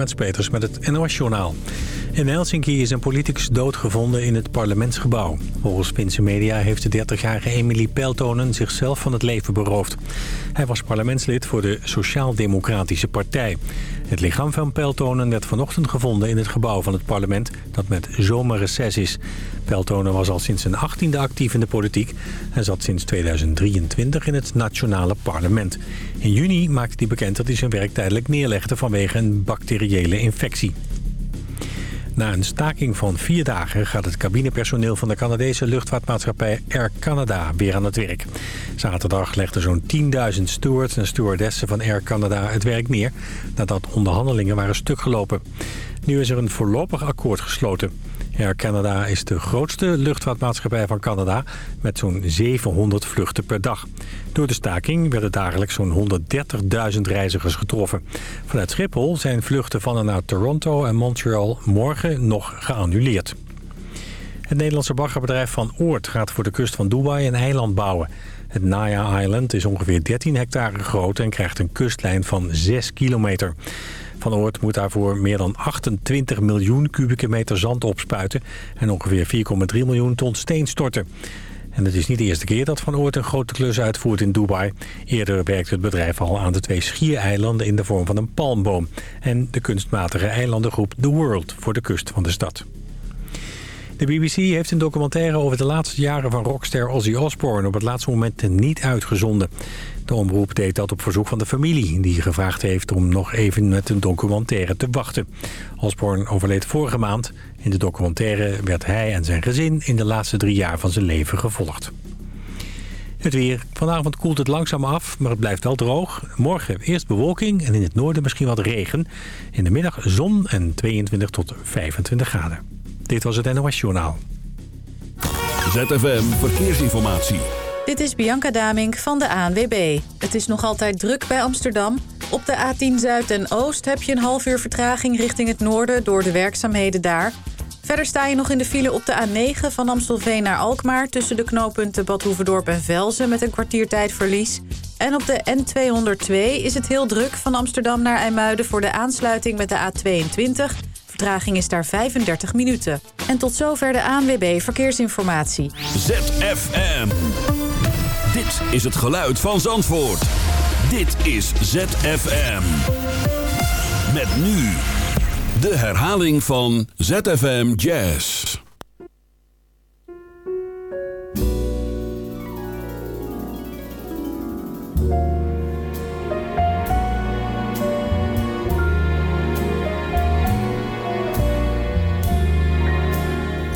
Met Peters met het NOS-journaal. In Helsinki is een politicus doodgevonden in het parlementsgebouw. Volgens Finse media heeft de 30-jarige Emily Peltonen zichzelf van het leven beroofd. Hij was parlementslid voor de Sociaal-Democratische Partij. Het lichaam van Peltonen werd vanochtend gevonden in het gebouw van het parlement... dat met zomerreces is. Peltonen was al sinds zijn 18e actief in de politiek... en zat sinds 2023 in het nationale parlement. In juni maakte hij bekend dat hij zijn werk tijdelijk neerlegde... vanwege een bacteriële infectie. Na een staking van vier dagen gaat het cabinepersoneel van de Canadese luchtvaartmaatschappij Air Canada weer aan het werk. Zaterdag legden zo'n 10.000 stewards en stewardessen van Air Canada het werk neer nadat onderhandelingen waren stuk gelopen. Nu is er een voorlopig akkoord gesloten. Air Canada is de grootste luchtvaartmaatschappij van Canada met zo'n 700 vluchten per dag. Door de staking werden dagelijks zo'n 130.000 reizigers getroffen. Vanuit Schiphol zijn vluchten van en naar Toronto en Montreal morgen nog geannuleerd. Het Nederlandse baggerbedrijf Van Oort gaat voor de kust van Dubai een eiland bouwen. Het Naya Island is ongeveer 13 hectare groot en krijgt een kustlijn van 6 kilometer. Van Oort moet daarvoor meer dan 28 miljoen kubieke meter zand opspuiten... en ongeveer 4,3 miljoen ton steen storten. En het is niet de eerste keer dat Van Oort een grote klus uitvoert in Dubai. Eerder werkte het bedrijf al aan de twee schiereilanden in de vorm van een palmboom... en de kunstmatige eilandengroep The World voor de kust van de stad. De BBC heeft een documentaire over de laatste jaren van rockster Ozzy Osbourne op het laatste moment niet uitgezonden. De omroep deed dat op verzoek van de familie, die gevraagd heeft om nog even met een documentaire te wachten. Osbourne overleed vorige maand. In de documentaire werd hij en zijn gezin in de laatste drie jaar van zijn leven gevolgd. Het weer. Vanavond koelt het langzaam af, maar het blijft wel droog. Morgen eerst bewolking en in het noorden misschien wat regen. In de middag zon en 22 tot 25 graden. Dit was het NOS Journaal. ZFM Verkeersinformatie. Dit is Bianca Damink van de ANWB. Het is nog altijd druk bij Amsterdam. Op de A10 Zuid en Oost heb je een half uur vertraging richting het noorden door de werkzaamheden daar. Verder sta je nog in de file op de A9 van Amstelveen naar Alkmaar... tussen de knooppunten Bad Hoeverdorp en Velzen met een kwartiertijdverlies. En op de N202 is het heel druk van Amsterdam naar IJmuiden... voor de aansluiting met de A22. Vertraging is daar 35 minuten. En tot zover de ANWB Verkeersinformatie. ZFM. Dit is het geluid van Zandvoort. Dit is ZFM. Met nu de herhaling van ZFM Jazz.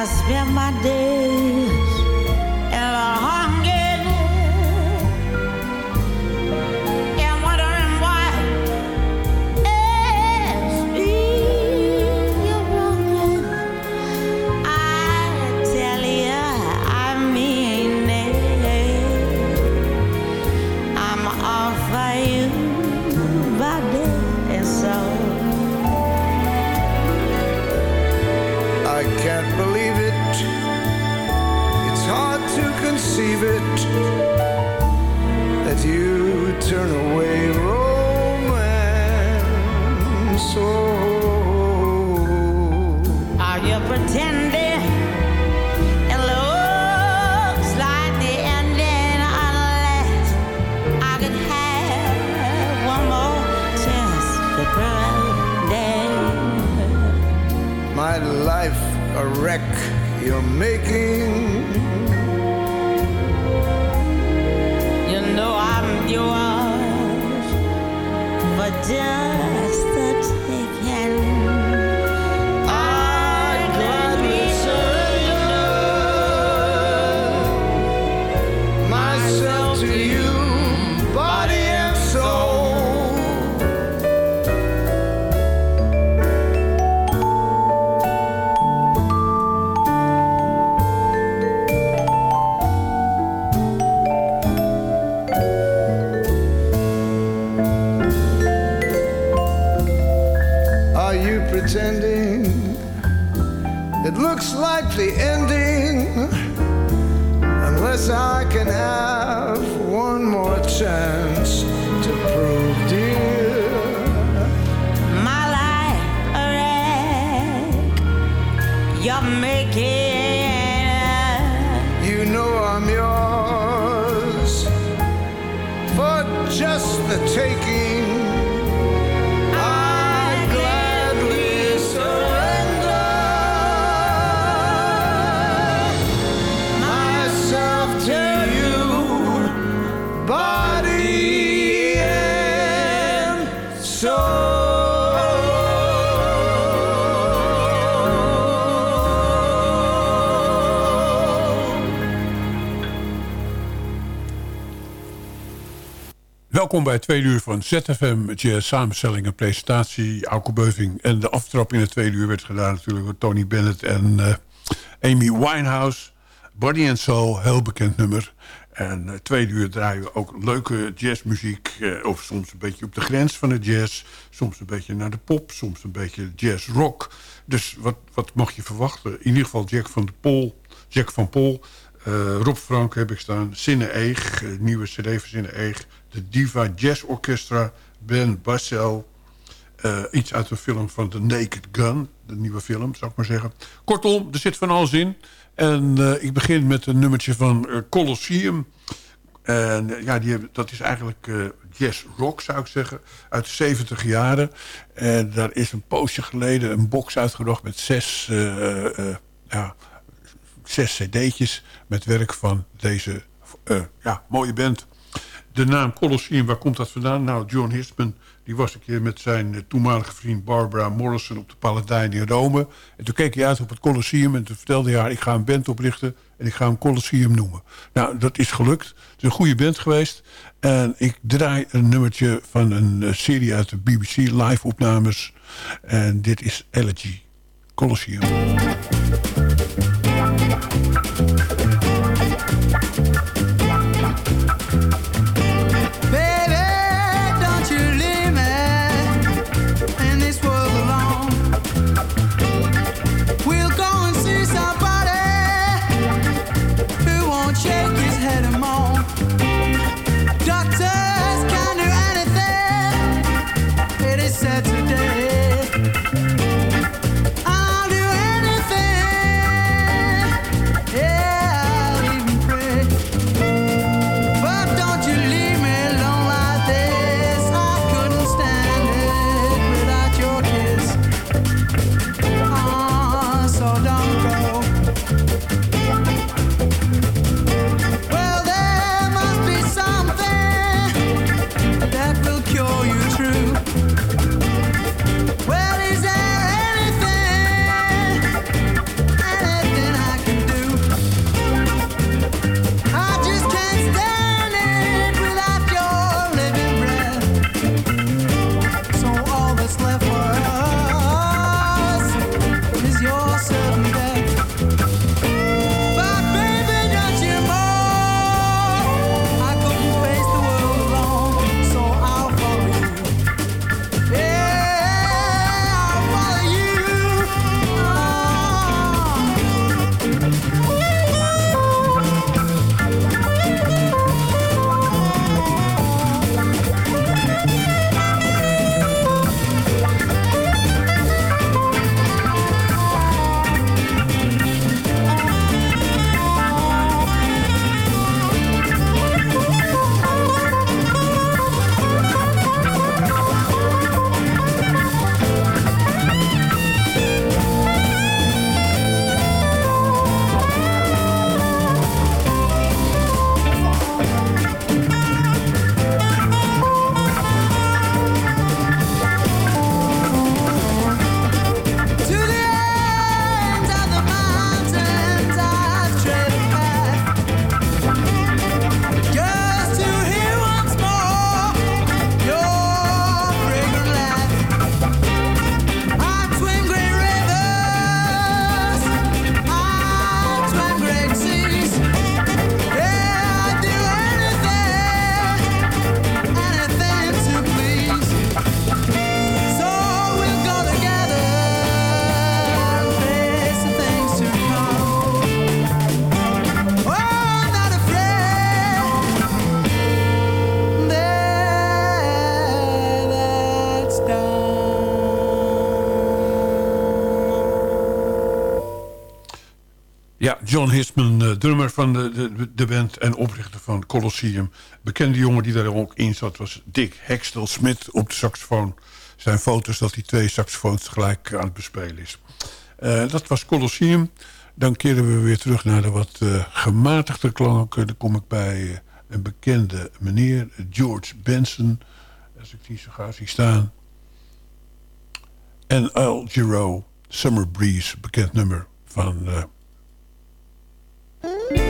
pass spend my days just the taking. Welkom bij tweede uur van ZFM Jazz samenstelling en presentatie. Auke Beuving. En de aftrap in het tweede uur werd gedaan natuurlijk door Tony Bennett en eh, Amy Winehouse. Body and Soul, heel bekend nummer. En het tweede uur draaien we ook leuke jazzmuziek. eh, of soms een beetje op de grens van de jazz. Soms een beetje naar de pop. Soms een beetje jazz rock. Dus wat, wat mag je verwachten? In ieder geval Jack van de Pol. Jack van Pol. Rob Frank heb ik staan. Sinne Eeg. nieuwe cd van Sinne Eeg. De Diva Jazz Orchestra. Ben Bassel. Eh, iets uit een film van The Naked Gun. De nieuwe film, zou ik maar zeggen. Kortom, er zit van alles in. En eh, ik begin met een nummertje van eh, Colosseum. En ja, die hebben, dat is eigenlijk jazz rock, zou ik zeggen. Uit de 70 jaren. En daar is een poosje geleden een box uitgebracht met zes, ja, zes cd'tjes... met werk van deze ja, mooie band. De naam Colosseum, waar komt dat vandaan? Nou, John Hisman, die was een keer met zijn eh, toenmalige vriend Barbara Morrison op de Paladijn in Rome. En toen keek hij uit op het Colosseum en toen vertelde hij haar... ik ga een band oprichten en ik ga hem Colosseum noemen. Nou, dat is gelukt. Het is een goede band geweest. En ik draai een nummertje van een eh, serie uit de BBC live opnames. En dit is Elegy, Colosseum. van de, de, de, band en oprichter van Colosseum... bekende jongen die daar ook in zat was Dick Hextel Smit op de saxofoon. Zijn foto's dat hij twee saxofoons gelijk aan het bespelen is. Eh, dat was Colosseum. Dan keren we weer terug naar de wat eh, gematigde klanken. Dan kom ik bij eh, een bekende meneer, George Benson. Als ik die zo ga zien staan. En Al Giro, Summer Breeze, bekend nummer van... Música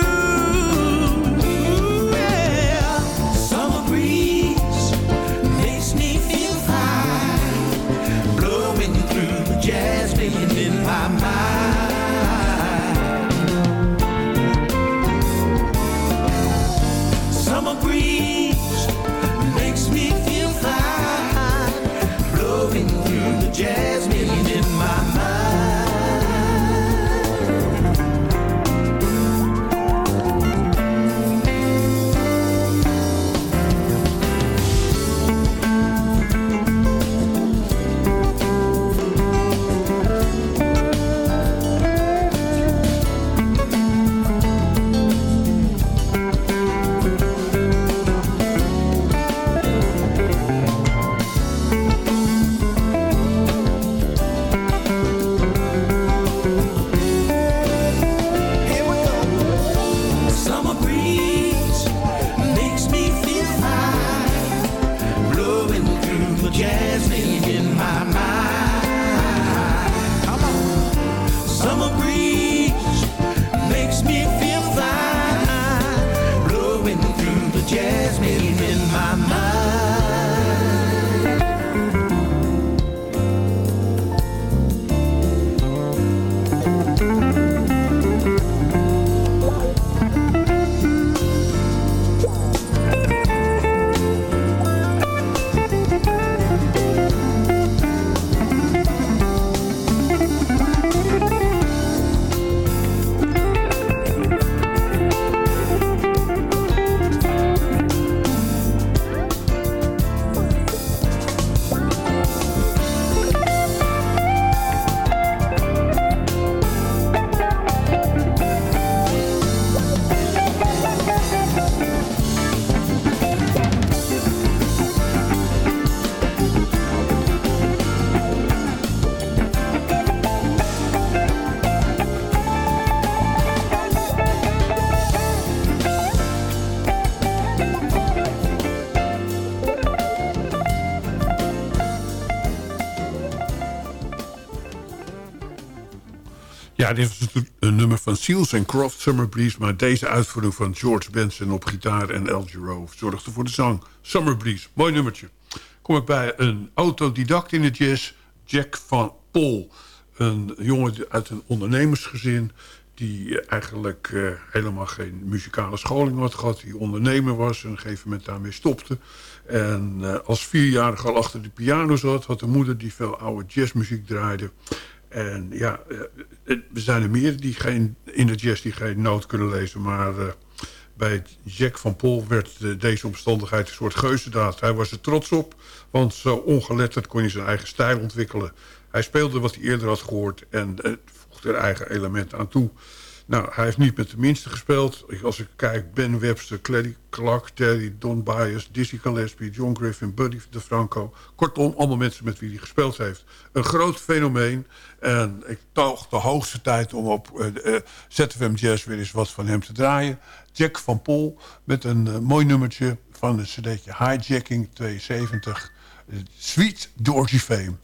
een nummer van Seals en Croft, Summer Breeze... maar deze uitvoering van George Benson op gitaar en El Giro... zorgde voor de zang Summer Breeze. Mooi nummertje. Kom ik bij een autodidact in de jazz, Jack van Pol. Een jongen uit een ondernemersgezin... die eigenlijk eh, helemaal geen muzikale scholing had gehad... die ondernemer was en op een gegeven moment daarmee stopte... En eh, als vierjarige al achter de piano zat... had een moeder die veel oude jazzmuziek draaide. En ja, eh, eh, we zijn er meer die geen, in de jazz die geen noot kunnen lezen. Maar uh, bij Jack van Pol werd deze omstandigheid een soort geuzendaad. Hij was er trots op, want zo ongeletterd kon hij zijn eigen stijl ontwikkelen. Hij speelde wat hij eerder had gehoord en voegde er eigen elementen aan toe. Nou, hij heeft niet met de minste gespeeld. Als ik kijk, Ben Webster, Clary Clark, Terry, Don Byers, Dizzy Gillespie, John Griffin, Buddy DeFranco. Kortom, allemaal mensen met wie hij gespeeld heeft. Een groot fenomeen. En ik toch de hoogste tijd om op uh, uh, ZFM Jazz weer eens wat van hem te draaien. Jack van Pol met een uh, mooi nummertje van een cd'tje Hijacking 72. Sweet Georgie Fame.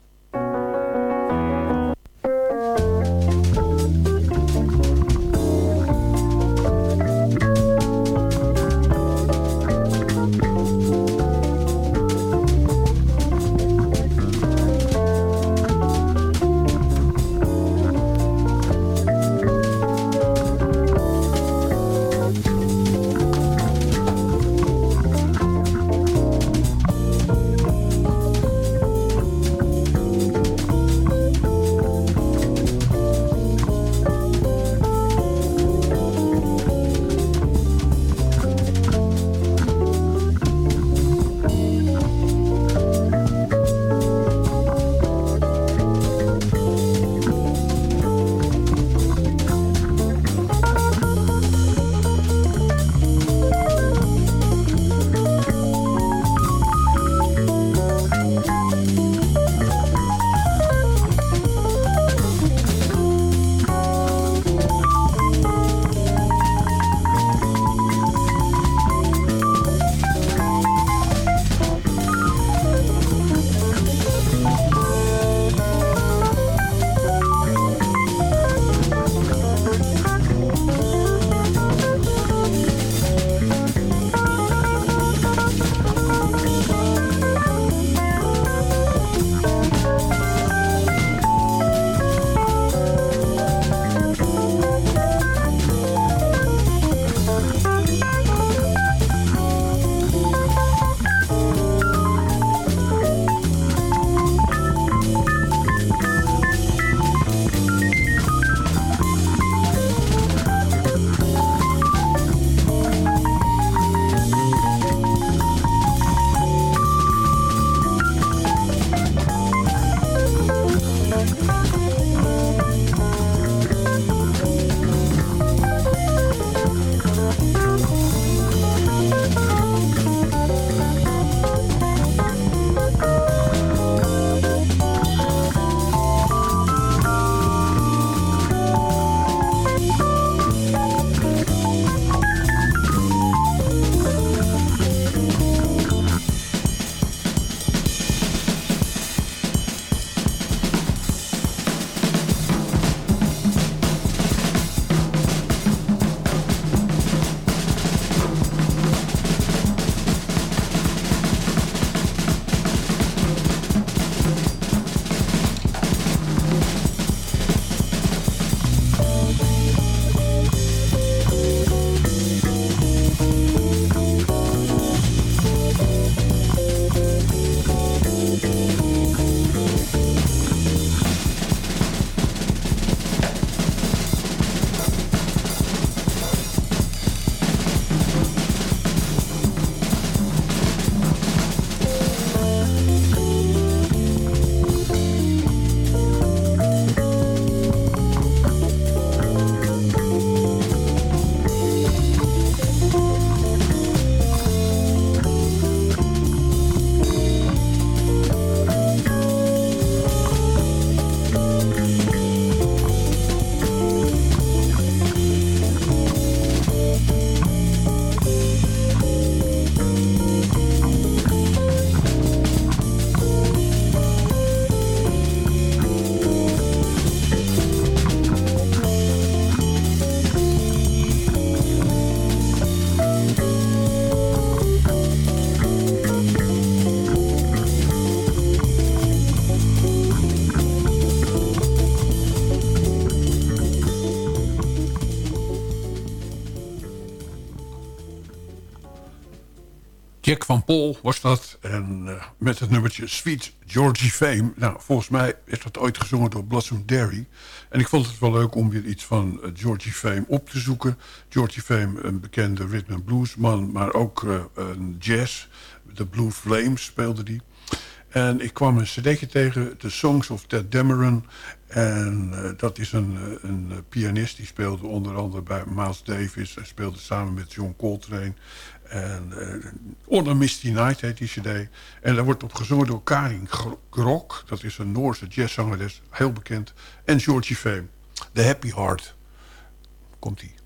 Van Pol was dat. En eh, met het nummertje Sweet Georgie Fame. Nou, volgens mij is dat ooit gezongen door Blossom Derry. En ik vond het wel leuk om weer iets van uh, Georgie Fame op te zoeken. Georgie Fame, een bekende rhythm and bluesman, maar ook uh, een jazz. De Blue Flames speelde die. En ik kwam een cd'tje tegen, The Songs of Ted Dameron. En dat is een, een pianist die speelde onder andere bij Miles Davis. Hij speelde samen met John Coltrane. En uh, On a Misty Night heet die cd. En daar wordt op gezongen door Karin Grok. Dat is een Noorse jazzzangeres, heel bekend. En Georgie Fame. The Happy Heart. Komt-ie.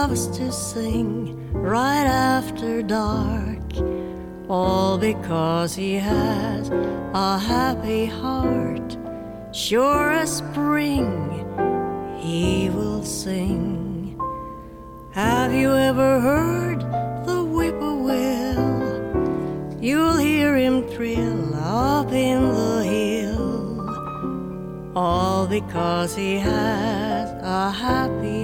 Loves to sing right after dark. All because he has a happy heart. Sure as spring, he will sing. Have you ever heard the whippoorwill? You'll hear him trill up in the hill all because he has a happy.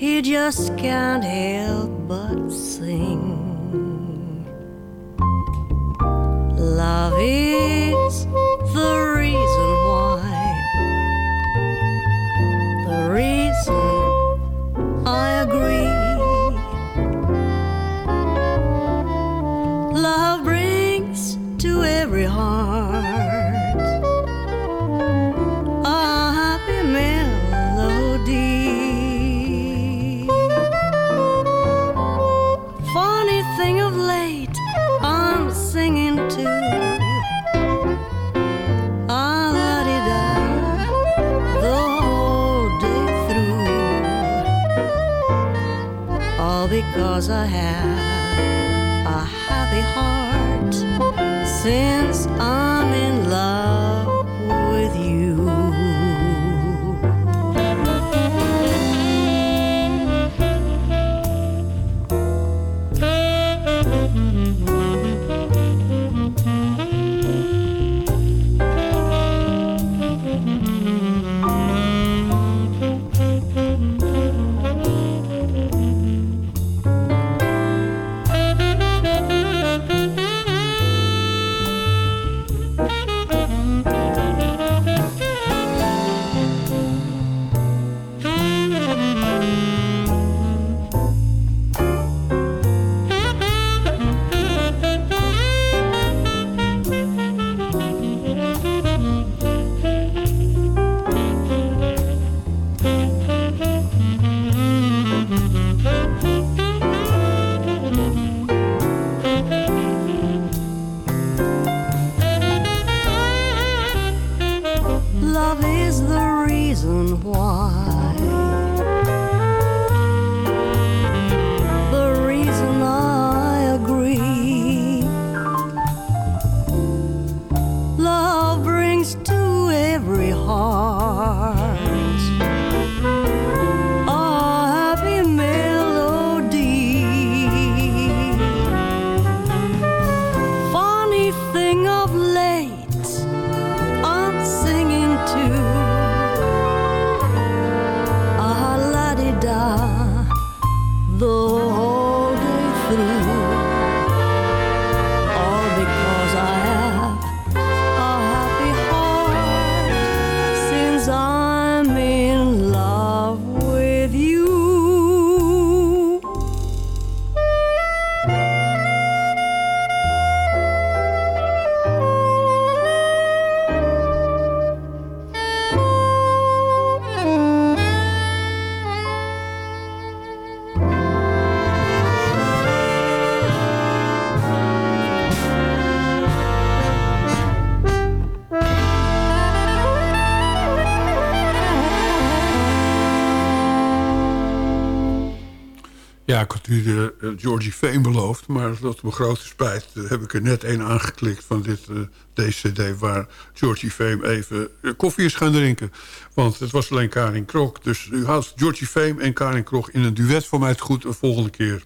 He just can't help but sing. Love is the reason because I have a happy heart. Since Ik had u de eh, Georgie Fame beloofd, maar tot mijn grote spijt eh, heb ik er net één aangeklikt van dit, eh, deze cd waar Georgie Fame even eh, koffie is gaan drinken. Want het was alleen Karin Krok. Dus u houdt Georgie Fame en Karin Krok in een duet voor mij het goed een volgende keer.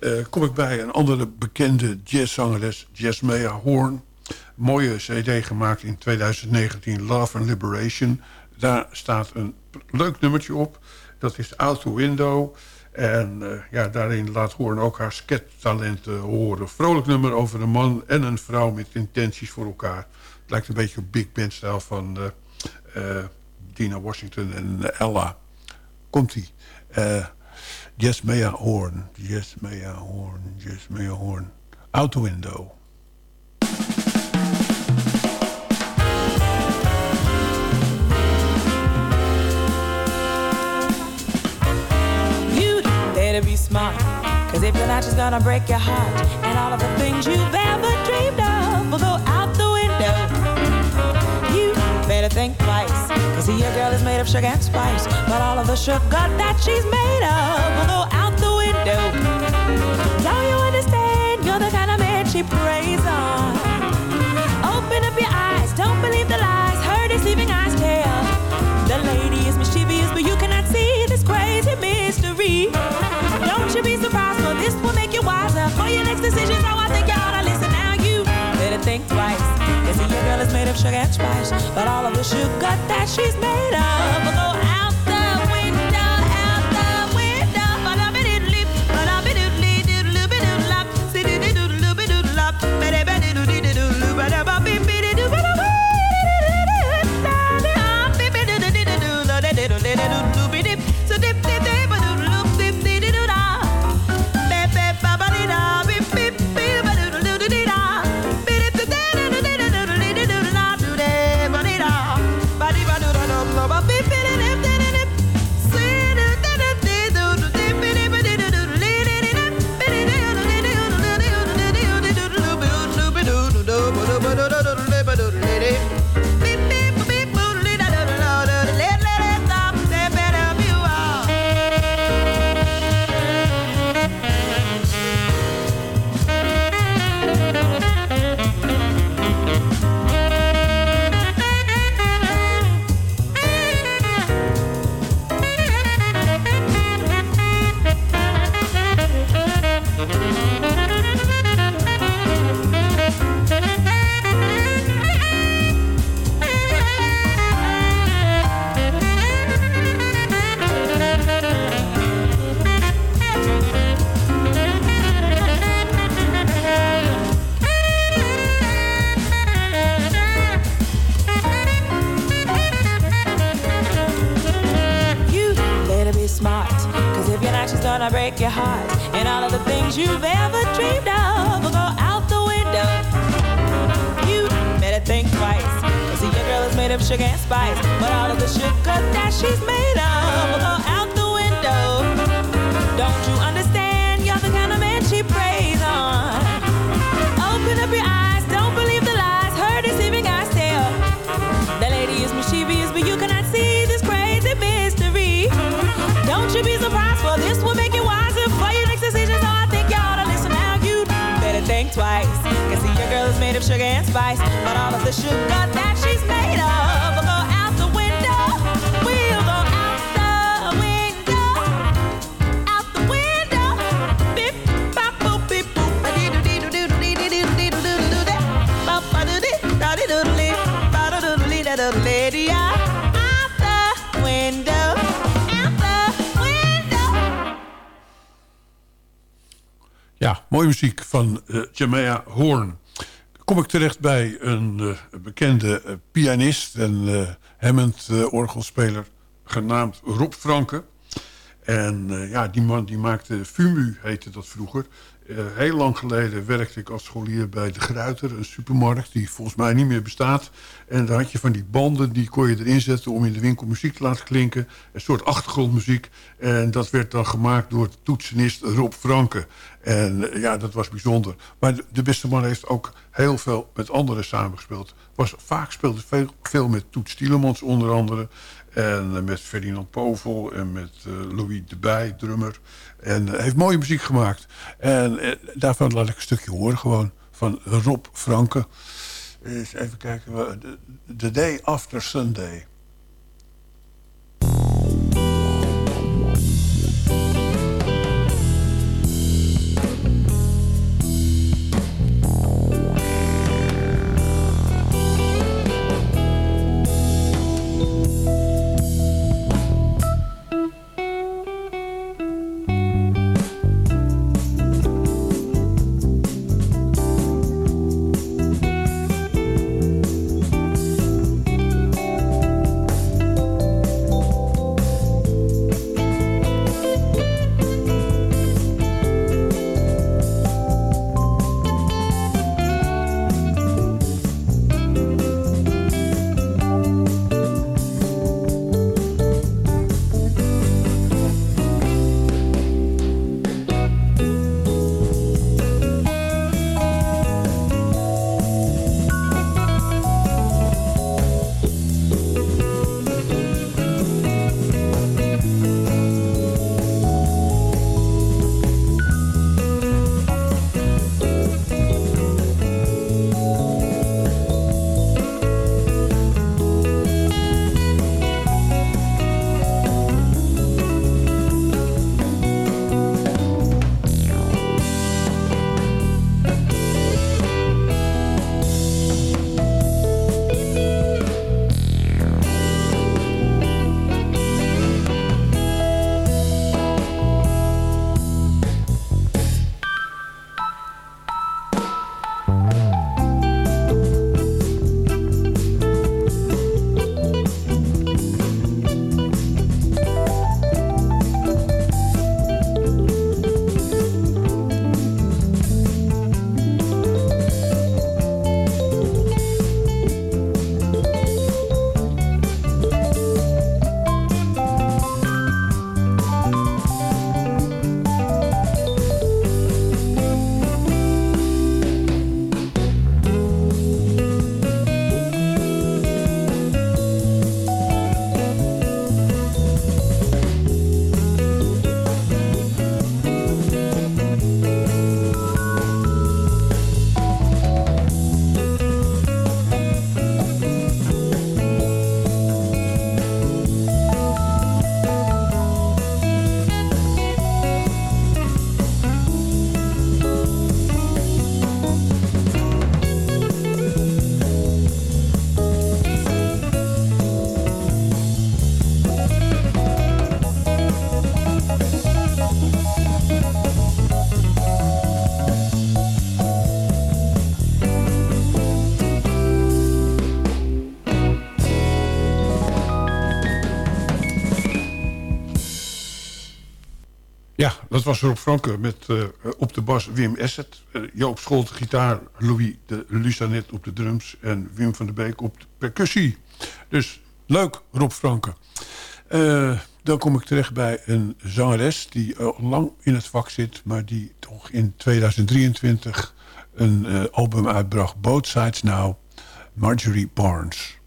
Eh, kom ik bij een andere bekende jazzzangeres, Jasmea Horn. Mooie cd gemaakt in 2019, Love and Liberation. Daar staat een leuk nummertje op. Dat is Out the Window. En eh, ja, daarin laat Horn ook haar skettalenten horen. Vrolijk nummer over een man en een vrouw met intenties voor elkaar. Het lijkt een beetje op Big Band stijl van eh, eh, Dina Washington en Ella. Komt-ie. Eh Jasmea Horn. Jasmea Horn. Jasmea Horn. Out the window. Smart. Cause if you're not, she's gonna break your heart. And all of the things you've ever dreamed of will go out the window. You better think twice. Cause see, your girl is made of sugar and spice. But all of the sugar that she's made of will go out the window. Don't you understand? You're the kind of man she preys on. Open up your eyes, don't believe the lies. Her deceiving eyes tell. The lady is mischievous, this will make you wiser. For your next decision, so I think you ought to listen now. You better think twice. Cause see, your girl is made of sugar and spice. But all of the sugar that she's made of will go out but all the sugar that she's made go out the window. We'll go out the window, out the window. Pip window. Ja, mooie muziek van eh, uh, Jamea Horn. Kom ik terecht bij een eh, bekende eh, pianist en eh Hammond-orgelspeler genaamd Rob Franke. En ja, die man die maakte Fumu, heette dat vroeger. Eh, heel lang geleden werkte ik als scholier bij De Gruiter, een supermarkt die volgens mij niet meer bestaat. En daar had je van die banden, die kon je erin zetten om in de winkel muziek te laten klinken. Een soort achtergrondmuziek. En dat werd dan gemaakt door toetsenist Rob Franke. En eh, ja, dat was bijzonder. Maar de, de beste man heeft ook heel veel met anderen samengespeeld. Was, vaak speelde veel, veel met Toet Stielemans onder andere. En eh, met Ferdinand Povel en met Louis de Bij, drummer. En hij heeft mooie muziek gemaakt. En eh, daarvan laat ik een stukje horen gewoon. Van Rob Franke. Eens even kijken. The Day After Sunday. Dat was Rob Franke met eh, op de bas Wim Esset. eh, Joop Scholte gitaar, Louis de Lusanet op de drums... en Wim van der Beek op de percussie. Dus leuk, Rob Franke. Eh, dan kom ik terecht bij een zangeres die al lang in het vak zit... maar die toch in 2023 een album uitbracht. Both Sides Now, Marjorie Barnes.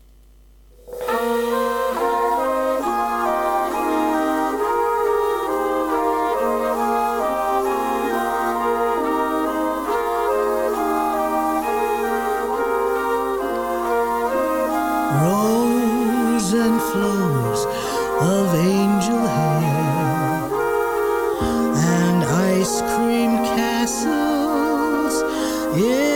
Of angel hair and ice cream castles. In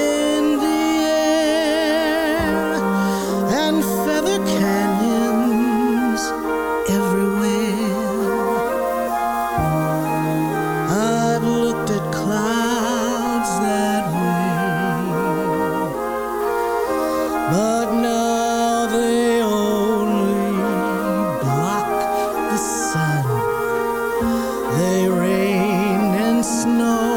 They rain and snow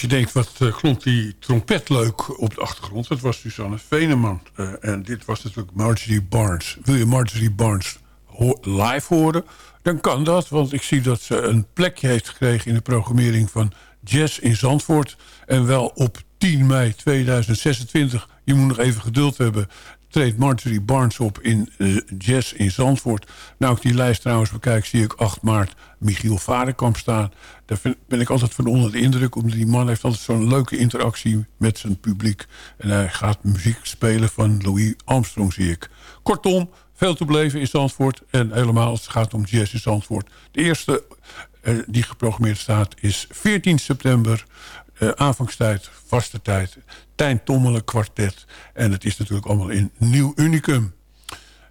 Je denkt, wat eh, klonk die trompet leuk op de achtergrond. Dat was Susanne Veneman. Eh, en dit was natuurlijk Marjorie Barnes. Wil je Marjorie Barnes live horen? Dan kan dat, want ik zie dat ze een plekje heeft gekregen... in de programmering van Jazz in Zandvoort. En wel op 10 mei 2026. Je moet nog even geduld hebben treedt Marjorie Barnes op in eh, Jazz in Zandvoort. Nou, ik die lijst trouwens bekijk, zie ik 8 maart Michiel Varenkamp staan. Daar ben ik altijd van onder de indruk... omdat die man heeft altijd zo'n leuke interactie met zijn publiek. En hij gaat muziek spelen van Louis Armstrong, zie ik. Kortom, veel te beleven in Zandvoort. En helemaal als het gaat om Jazz in Zandvoort. De eerste eh, die geprogrammeerd staat is 14 september... Eh, aanvangstijd, vaste tijd. Tijn Tommelen kwartet. En het is natuurlijk allemaal in Nieuw Unicum.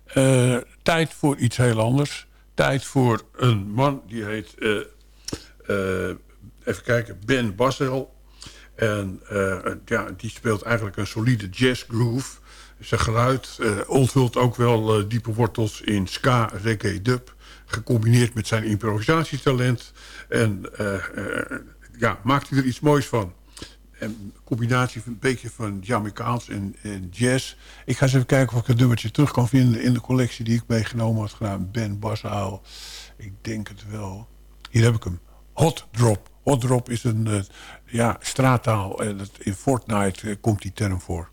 Eh, tijd voor iets heel anders. Tijd voor een man die heet... eh, eh, even kijken, Ben Bassel. En eh, ja, die speelt eigenlijk een solide jazz groove. Zijn geluid eh onthult ook wel diepe wortels in ska, reggae, dub. Gecombineerd met zijn improvisatietalent. En ja, maakt hij er iets moois van. Een combinatie van een beetje van Jamaicaans en, en jazz. Ik ga eens even kijken of ik een nummertje terug kan vinden... in de collectie die ik meegenomen had gedaan. Ben Bassaal. Ik denk het wel. Hier heb ik hem. Hot Drop. Hot Drop is een eh, ja, straattaal. En het, in Fortnite eh, komt die term voor.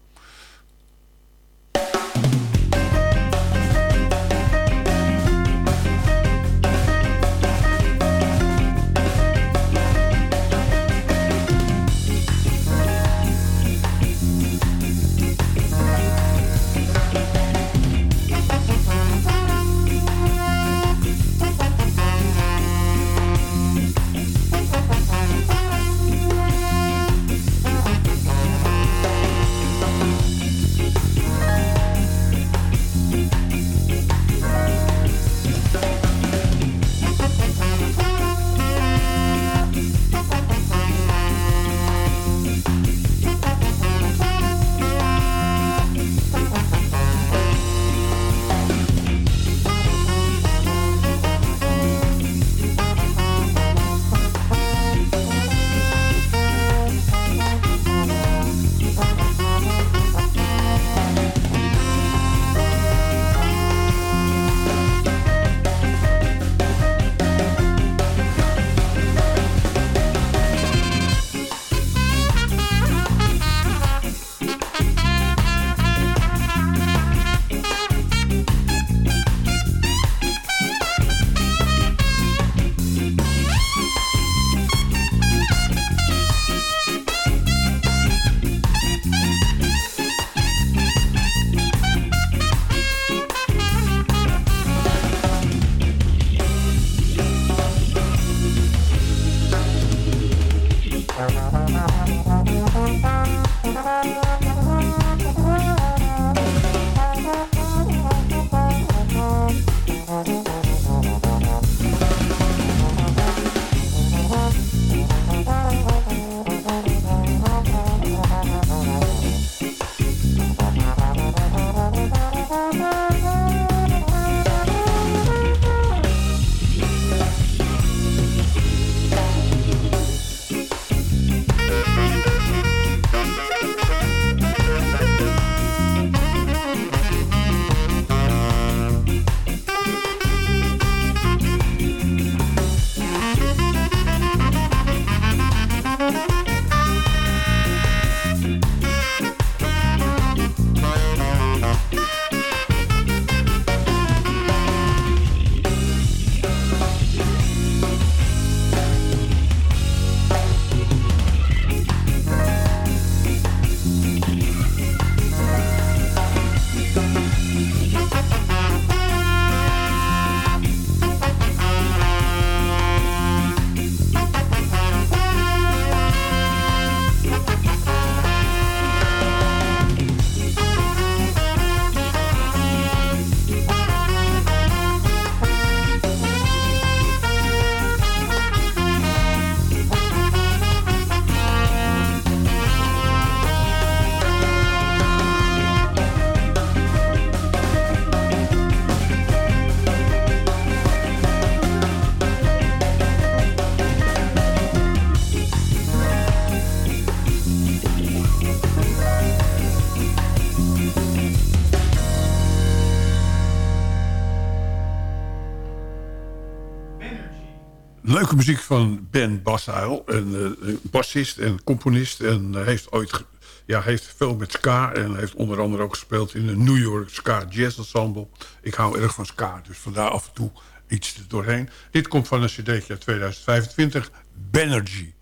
Muziek van Ben Bassuil. Een eh, bassist en componist. En heeft ooit ja, heeft veel met ska. En heeft onder andere ook gespeeld in een New York Ska Jazz Ensemble. Ik hou erg van ska. Dus vandaar af en toe iets doorheen. Dit komt van een cd'tje uit 2025. Banergy.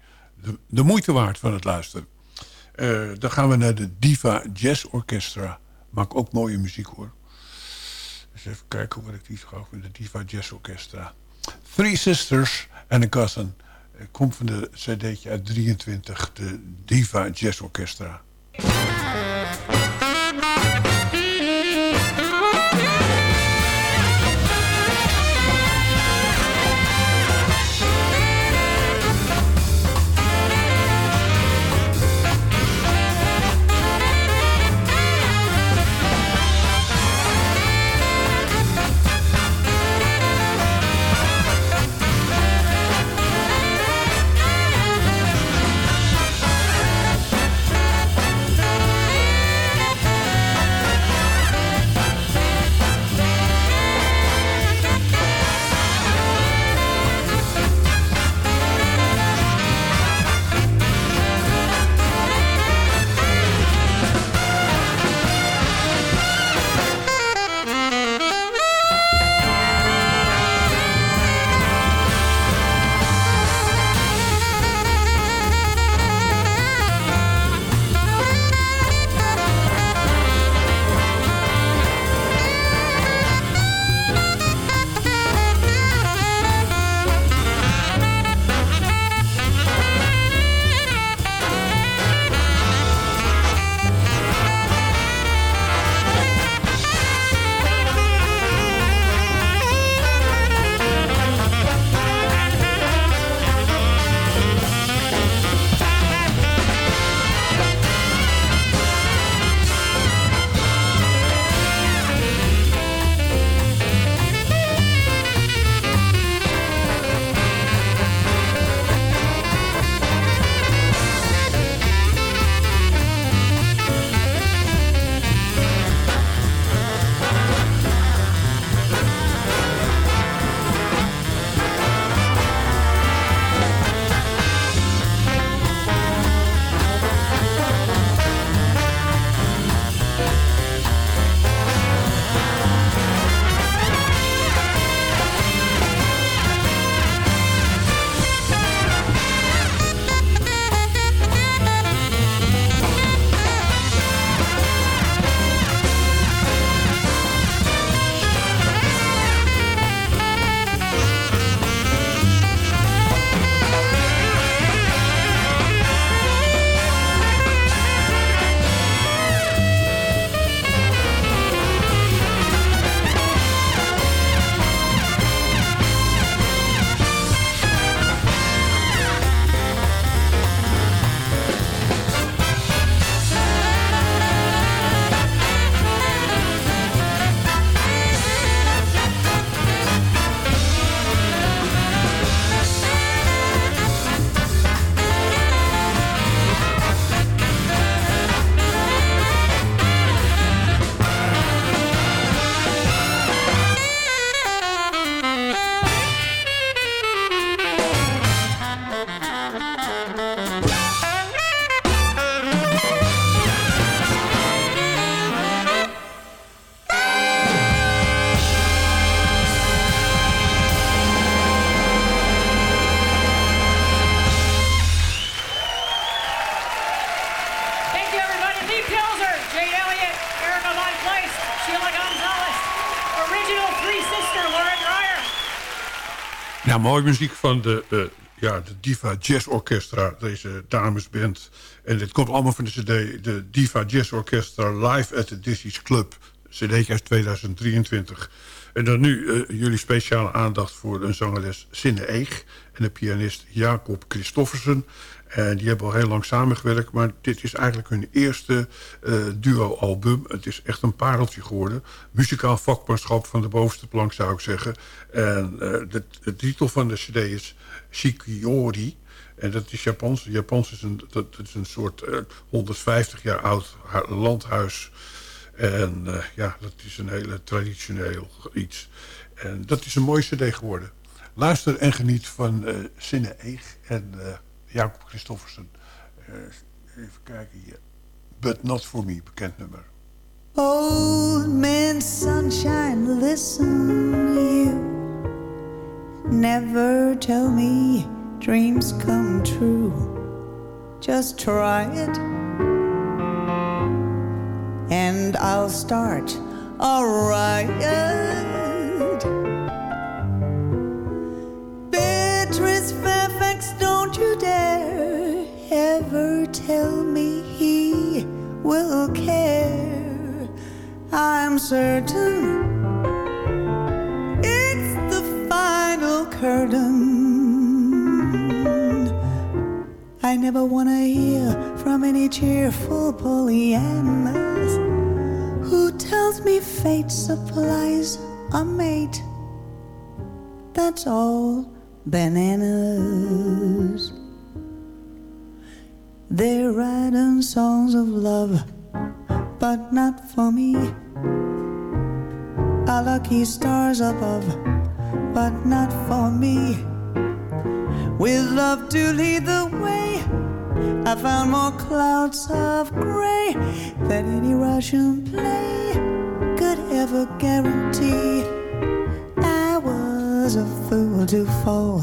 De, de moeite waard van het luisteren. Eh, dan gaan we naar de Diva Jazz Orchestra. Maak ook mooie muziek hoor. Dus even kijken hoe ik die gauw vind. De Diva Jazz Orchestra. Three Sisters and a Cousin. Eh, Komt van de cd'tje uit 23. De Diva Jazz Orchestra. Mooie muziek van de, eh, ja, de Diva Jazz Orchestra, deze damesband. En dit komt allemaal van de cd, de Diva Jazz Orchestra Live at the Dizzy's Club. cd uit 2023. En dan nu eh, jullie speciale aandacht voor een zangeres Sinne Eeg... en de pianist Jacob Christoffersen. En die hebben al heel lang samengewerkt... maar dit is eigenlijk hun eerste eh, duo-album. Het is echt een pareltje geworden. Muzikaal vakmanschap van de bovenste plank, zou ik zeggen. En eh, de, titel van de cd is Shikiori... En dat is Japans. Japans is een, dat, is een soort eh, 150 jaar oud hu- landhuis. En eh, ja, dat is een hele traditioneel iets. En dat is een mooie cd geworden. Luister en geniet van eh Sinne Eeg en eh, Jacob Christoffersen. Eh, even kijken hier. But Not For Me, bekend nummer. Old man sunshine, listen, you never tell me dreams come true. Just try it, and I'll start a riot. Will care. I'm certain it's the final curtain. I never want to hear from any cheerful Pollyannas who tells me fate supplies a mate. That's all bananas. They're writing songs of love, but not for me. A lucky stars above, but not for me. With love to lead the way, I found more clouds of gray than any Russian play could ever guarantee. I was a fool to fall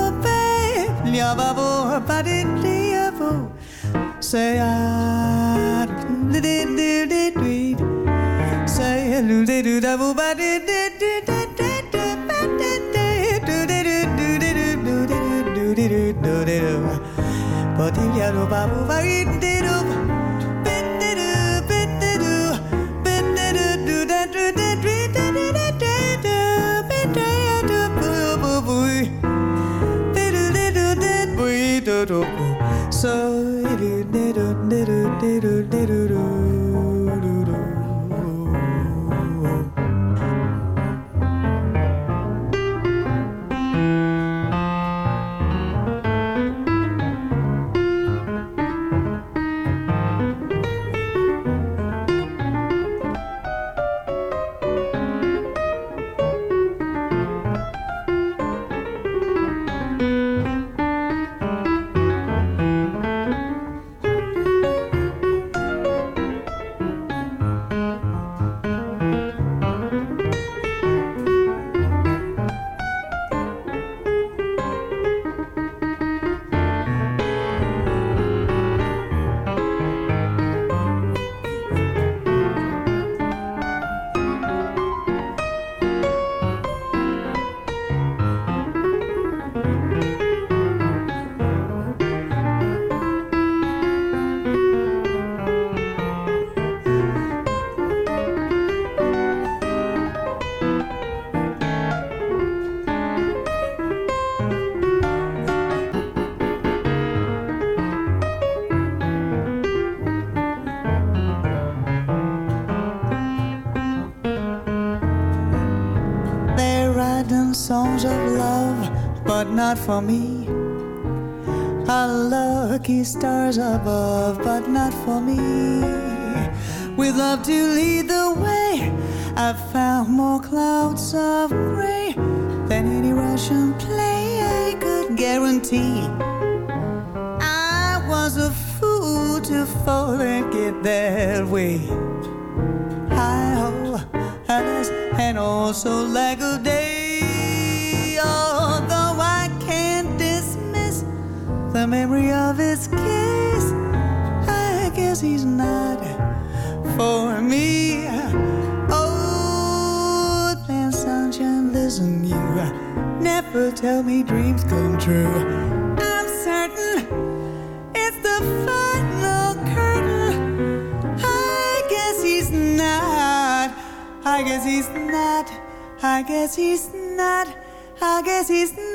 yababo abadi diabo say ah di di di di di say lu di do da bo ba di di di di di di ba di di do di do do di do do di do do di do do di do ba di ya do ba bo ba di songs of love, but not for me. A lucky stars above, but not for me. With love to lead the way, I've found more clouds of gray than any Russian play could guarantee. I was a fool to fall and get that way. Hi ho, Alice, and also like a day. The memory of his kiss, I guess he's not for me. Oh, man, sunshine, listen, you never tell me dreams come true. I'm certain it's the final curtain. I guess he's not. I guess he's not. I guess he's not. I guess he's not.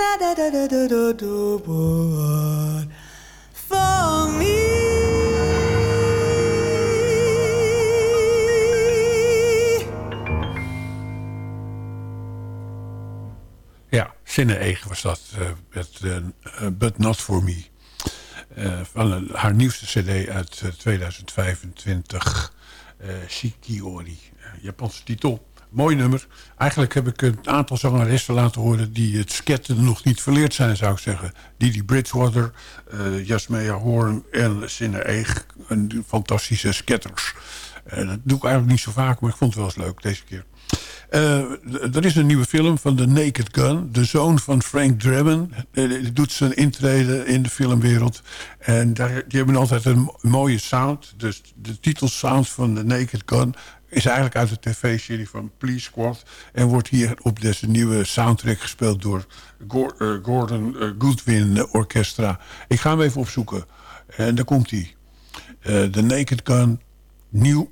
Sinne-Eeg was dat. eh, eh, But Not For Me. Eh, van haar nieuwste cd uit eh, 2025. eh Shikiori. Japanse titel. Mooi nummer. Eigenlijk heb ik een aantal zangeressen laten horen... die het sketten nog niet verleerd zijn, zou ik zeggen. Didi Bridgewater, eh Jasmea Hoorn en Sinne-Eeg. Een fantastische sketters. Eh, dat doe ik eigenlijk niet zo vaak, maar ik vond het wel eens leuk deze keer. Eh, er is een nieuwe film van The Naked Gun. De zoon van Frank Drebin. Eh, doet zijn intrede in de filmwereld. En daar, die hebben altijd een mooie sound. Dus de titelsound van The Naked Gun is eigenlijk uit de tv-serie van Police Squad. En wordt hier op deze nieuwe soundtrack gespeeld door eh, Gordon Goodwin Orchestra. Ik ga hem even opzoeken. En daar komt hij. Eh, The Naked Gun, nieuw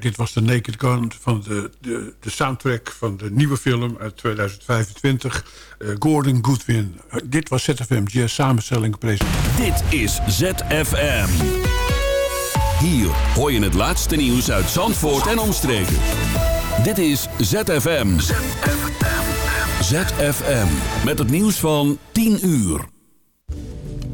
dit was de Naked Gun van de, de, de soundtrack van de nieuwe film uit 2025. eh, Gordon Goodwin. Dit was ZFM Jazz samenstelling presentatie. Dit is ZFM. Hier hoor je het laatste nieuws uit Zandvoort en omstreken. Dit is ZFM. ZFM. Met het nieuws van 10 uur.